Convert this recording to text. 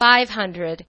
500